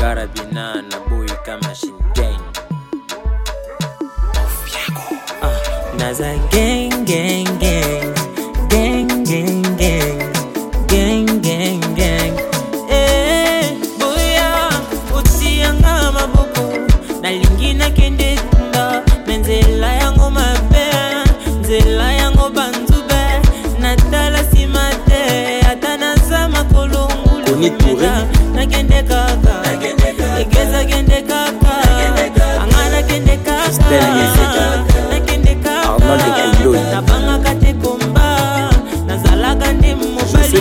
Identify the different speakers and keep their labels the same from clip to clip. Speaker 1: karabina na boyi kama shingen uh, ah, naza geng geng geng geng geng geng geng geng geng eh, boya utianga maboko nalingi nakende tunga me nzela yango mabe nzela yango banzube natala nsima te ata naza makolongulu nakende kaka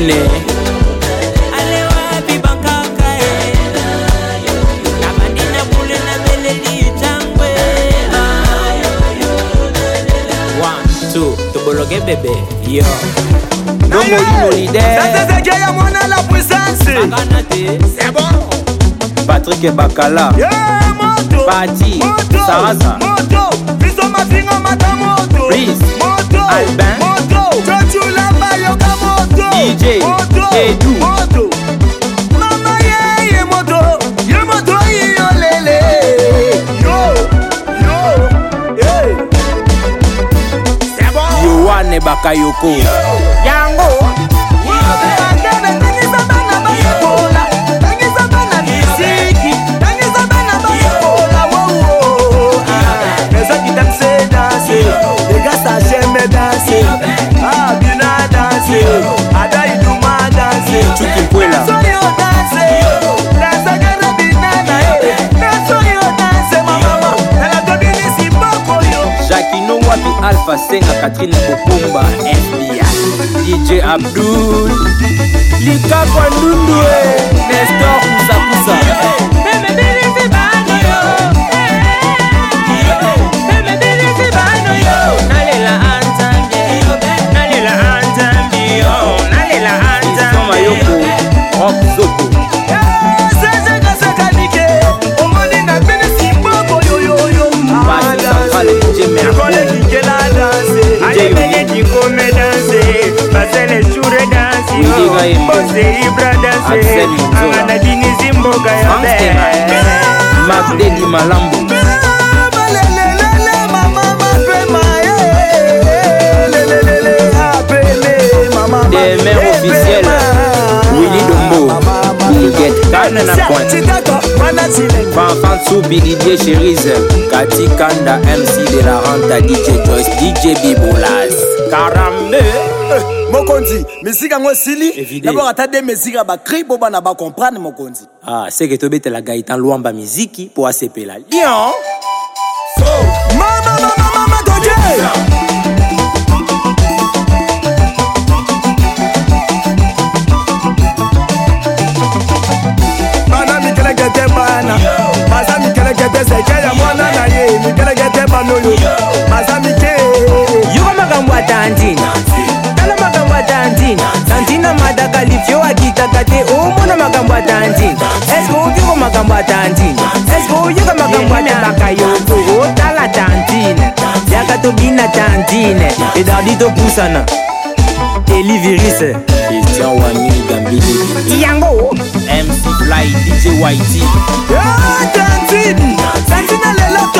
Speaker 1: mune tobologe bebe yo nomolimolideezezekeya mwana la puissance patrik bakala pati sarasa biso mafinga mata moto albin moto cocula bayoka moto Moto, DJ, moto, Edu. moto. Mama ye ye moto, ye moto ye yo lele. Yo, yo, hey. C'est bon. Yoane Bakayoko. Yo. Yango. basenga katrine kokumba fbi dj abdul likakwa ndundue eh, nestor kusakusa Ah, nadinisi mboka ya magdeli malambu demer officiel willi dombo liget kana na pointfanfantsu bididier chérise kati kanda mc de la renta dj joyce dj bibolas karambe mokonzi misika yango esili dabord ata de mesika bakri mpo bana bakomprendre mokonzi ah, seke tobetela gaitan lwamba miziki mpo asepela lion so, oh. mama, mama, mama, mama, tobina tantine edardi topusana eli virise etian wani gambidi yango mc fly dj wit tantine tantine lelo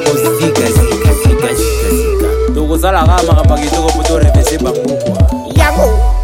Speaker 1: toza kosikasikasikasika tokozalaka makambo akitoko po torepese bambukwa yango